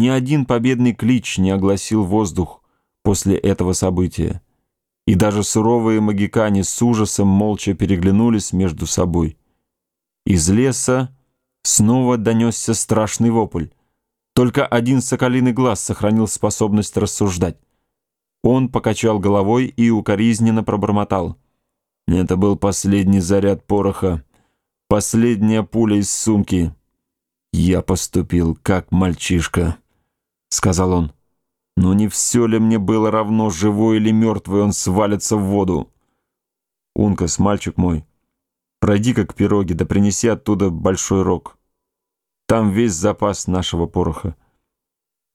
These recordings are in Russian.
Ни один победный клич не огласил воздух после этого события. И даже суровые магикане с ужасом молча переглянулись между собой. Из леса снова донесся страшный вопль. Только один соколиный глаз сохранил способность рассуждать. Он покачал головой и укоризненно пробормотал. Это был последний заряд пороха, последняя пуля из сумки. «Я поступил как мальчишка», — сказал он. «Но не все ли мне было равно, живой или мертвый, он свалится в воду?» «Ункас, мальчик мой, пройди-ка к пироге, да принеси оттуда большой рог. Там весь запас нашего пороха.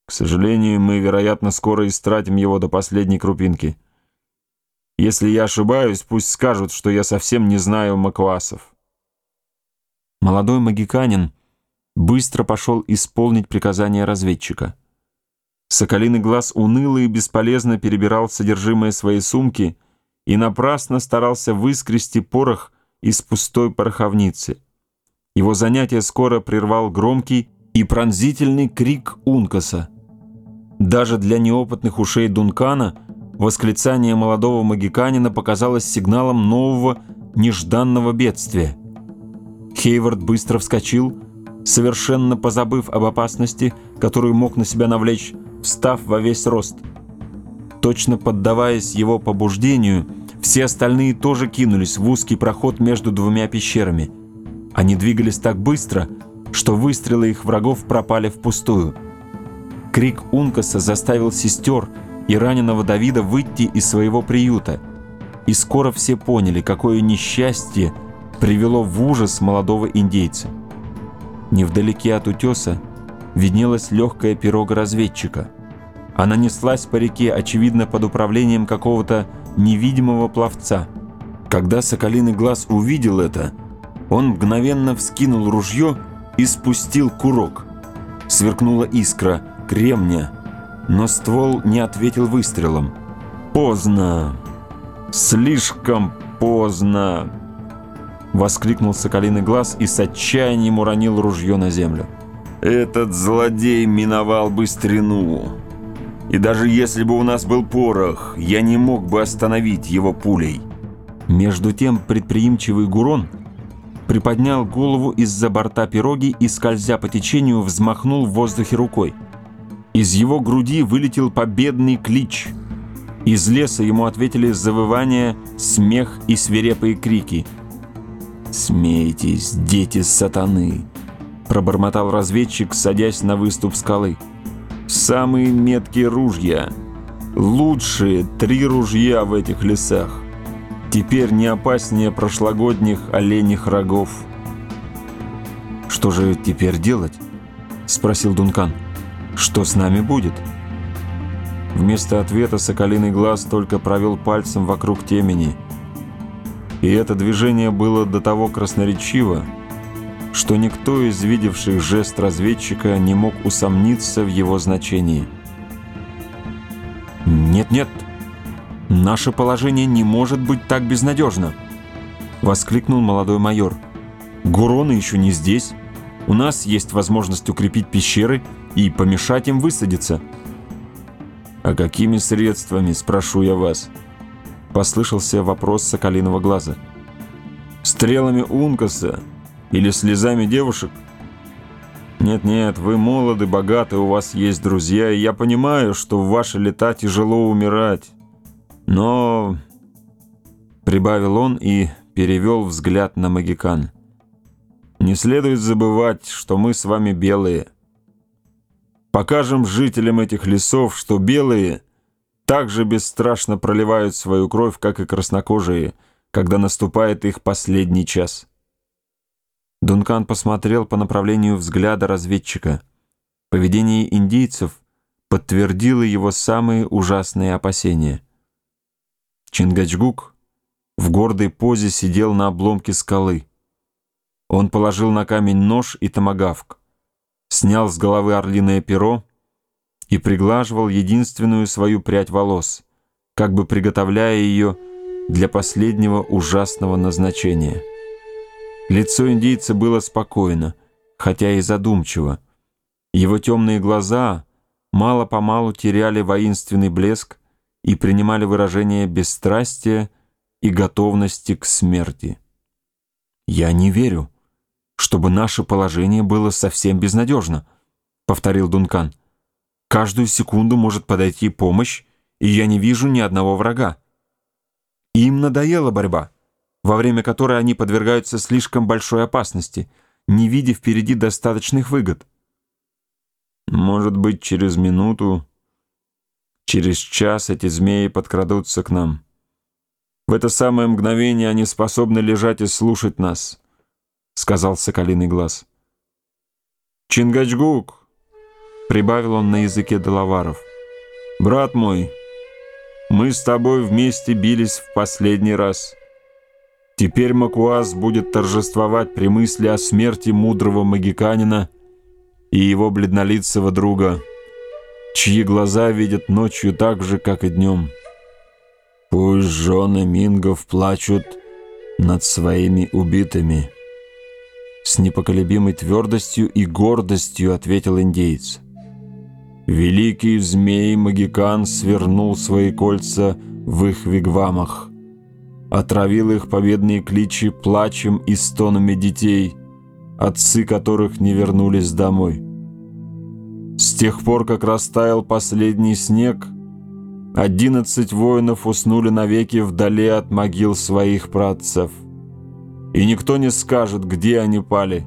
К сожалению, мы, вероятно, скоро истратим его до последней крупинки. Если я ошибаюсь, пусть скажут, что я совсем не знаю маквасов». Молодой магиканин быстро пошел исполнить приказание разведчика. Соколиный глаз уныло и бесполезно перебирал содержимое своей сумки и напрасно старался выскрести порох из пустой пороховницы. Его занятие скоро прервал громкий и пронзительный крик Ункаса. Даже для неопытных ушей Дункана восклицание молодого магиканина показалось сигналом нового нежданного бедствия. Хейвард быстро вскочил, совершенно позабыв об опасности, которую мог на себя навлечь, встав во весь рост. Точно поддаваясь его побуждению, все остальные тоже кинулись в узкий проход между двумя пещерами. Они двигались так быстро, что выстрелы их врагов пропали впустую. Крик Ункаса заставил сестер и раненого Давида выйти из своего приюта. И скоро все поняли, какое несчастье привело в ужас молодого индейца. Невдалеке от утеса виднелась легкая пирога разведчика. Она неслась по реке, очевидно, под управлением какого-то невидимого пловца. Когда соколиный глаз увидел это, он мгновенно вскинул ружье и спустил курок. Сверкнула искра кремня, но ствол не ответил выстрелом. «Поздно! Слишком поздно!» Воскликнул соколиный глаз и с отчаянием уронил ружье на землю. «Этот злодей миновал быстрину. И даже если бы у нас был порох, я не мог бы остановить его пулей». Между тем предприимчивый Гурон приподнял голову из-за борта пироги и, скользя по течению, взмахнул в воздухе рукой. Из его груди вылетел победный клич. Из леса ему ответили завывания, смех и свирепые крики – «Смейтесь, дети сатаны!» — пробормотал разведчик, садясь на выступ скалы. «Самые меткие ружья! Лучшие три ружья в этих лесах! Теперь не опаснее прошлогодних оленьих рогов!» «Что же теперь делать?» — спросил Дункан. «Что с нами будет?» Вместо ответа соколиный глаз только провел пальцем вокруг темени — и это движение было до того красноречиво, что никто из видевших жест разведчика не мог усомниться в его значении. «Нет-нет, наше положение не может быть так безнадежно!» — воскликнул молодой майор. «Гуроны еще не здесь. У нас есть возможность укрепить пещеры и помешать им высадиться». «А какими средствами, спрошу я вас?» Послышался вопрос соколиного глаза. «Стрелами Ункаса или слезами девушек?» «Нет-нет, вы молоды, богаты, у вас есть друзья, и я понимаю, что в ваши лета тяжело умирать. Но...» Прибавил он и перевел взгляд на магикан. «Не следует забывать, что мы с вами белые. Покажем жителям этих лесов, что белые — так же бесстрашно проливают свою кровь, как и краснокожие, когда наступает их последний час. Дункан посмотрел по направлению взгляда разведчика. Поведение индейцев подтвердило его самые ужасные опасения. Чингачгук в гордой позе сидел на обломке скалы. Он положил на камень нож и томагавк, снял с головы орлиное перо и приглаживал единственную свою прядь волос, как бы приготовляя ее для последнего ужасного назначения. Лицо индейца было спокойно, хотя и задумчиво. Его темные глаза, мало-помалу теряли воинственный блеск и принимали выражение бесстрастия и готовности к смерти. «Я не верю, чтобы наше положение было совсем безнадежно», — повторил Дункан. «Каждую секунду может подойти помощь, и я не вижу ни одного врага. Им надоела борьба, во время которой они подвергаются слишком большой опасности, не видя впереди достаточных выгод». «Может быть, через минуту, через час эти змеи подкрадутся к нам». В это самое мгновение они способны лежать и слушать нас, — сказал Соколиный глаз. Чингачгук, — прибавил он на языке Делаваров, — брат мой, мы с тобой вместе бились в последний раз. Теперь Макуаз будет торжествовать при мысли о смерти мудрого магиканина и его бледнолицего друга, чьи глаза видят ночью так же, как и днем. Пусть жены мингов плачут над своими убитыми. С непоколебимой твердостью и гордостью ответил индейец. Великий змей-магикан свернул свои кольца в их вигвамах, отравил их победные кличи плачем и стонами детей, отцы которых не вернулись домой. С тех пор, как растаял последний снег, Одиннадцать воинов уснули навеки вдали от могил своих праотцев. И никто не скажет, где они пали,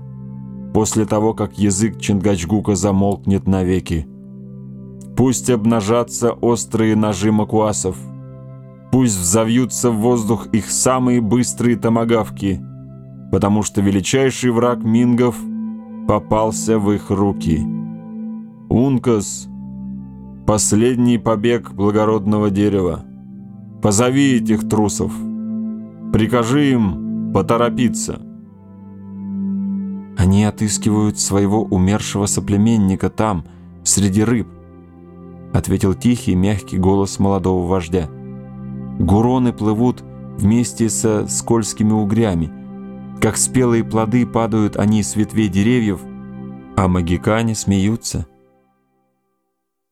после того, как язык Чингачгука замолкнет навеки. Пусть обнажатся острые ножи макуасов, пусть взовьются в воздух их самые быстрые томагавки, потому что величайший враг мингов попался в их руки. Ункас — Последний побег благородного дерева. Позови этих трусов. Прикажи им поторопиться. Они отыскивают своего умершего соплеменника там, среди рыб, ответил тихий, мягкий голос молодого вождя. Гуроны плывут вместе со скользкими угрями. Как спелые плоды падают они с ветвей деревьев, а магикане смеются.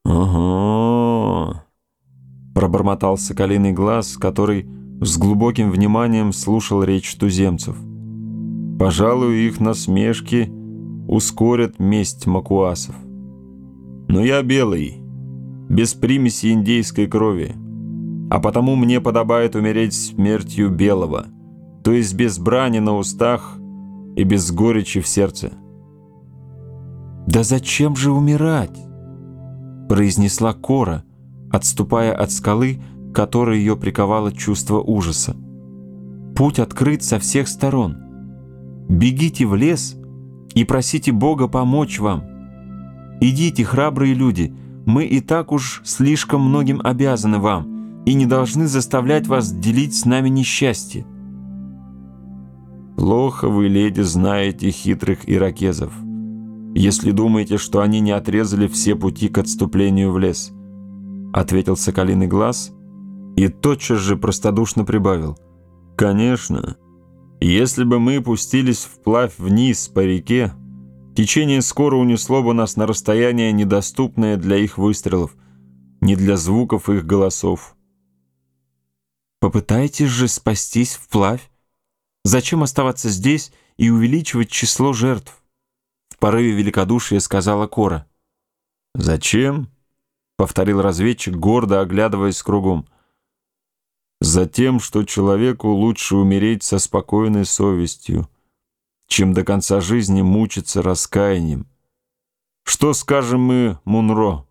«Ого!» — пробормотал соколиный глаз, который с глубоким вниманием слушал речь туземцев. «Пожалуй, их насмешки ускорят месть макуасов. Но я белый, без примеси индейской крови, а потому мне подобает умереть смертью белого, то есть без брани на устах и без горечи в сердце». «Да зачем же умирать?» произнесла Кора, отступая от скалы, которой ее приковало чувство ужаса. Путь открыт со всех сторон. Бегите в лес и просите Бога помочь вам. Идите, храбрые люди, мы и так уж слишком многим обязаны вам и не должны заставлять вас делить с нами несчастье. Плохо вы, леди, знаете хитрых иракезов если думаете, что они не отрезали все пути к отступлению в лес», — ответил Соколиный глаз и тотчас же простодушно прибавил. «Конечно, если бы мы пустились вплавь вниз по реке, течение скоро унесло бы нас на расстояние, недоступное для их выстрелов, не для звуков их голосов». «Попытайтесь же спастись вплавь. Зачем оставаться здесь и увеличивать число жертв?» В порыве великодушия сказала Кора. «Зачем?» — повторил разведчик, гордо оглядываясь кругом. «Затем, что человеку лучше умереть со спокойной совестью, чем до конца жизни мучиться раскаянием. Что скажем мы Мунро,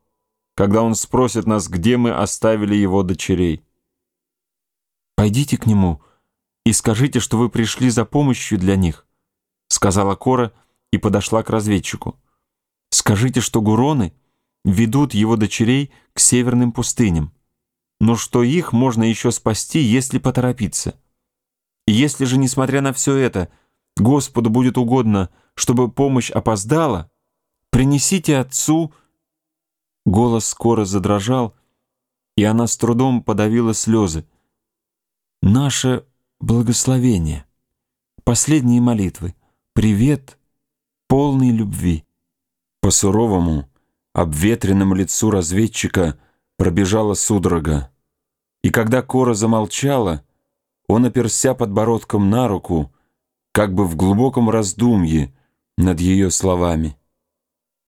когда он спросит нас, где мы оставили его дочерей?» «Пойдите к нему и скажите, что вы пришли за помощью для них», — сказала Кора, — и подошла к разведчику. «Скажите, что гуроны ведут его дочерей к северным пустыням, но что их можно еще спасти, если поторопиться. если же, несмотря на все это, Господу будет угодно, чтобы помощь опоздала, принесите отцу...» Голос скоро задрожал, и она с трудом подавила слезы. «Наше благословение, последние молитвы, привет...» полной любви. По суровому, обветренном лицу разведчика пробежала судорога. И когда Кора замолчала, он, оперся подбородком на руку, как бы в глубоком раздумье над ее словами.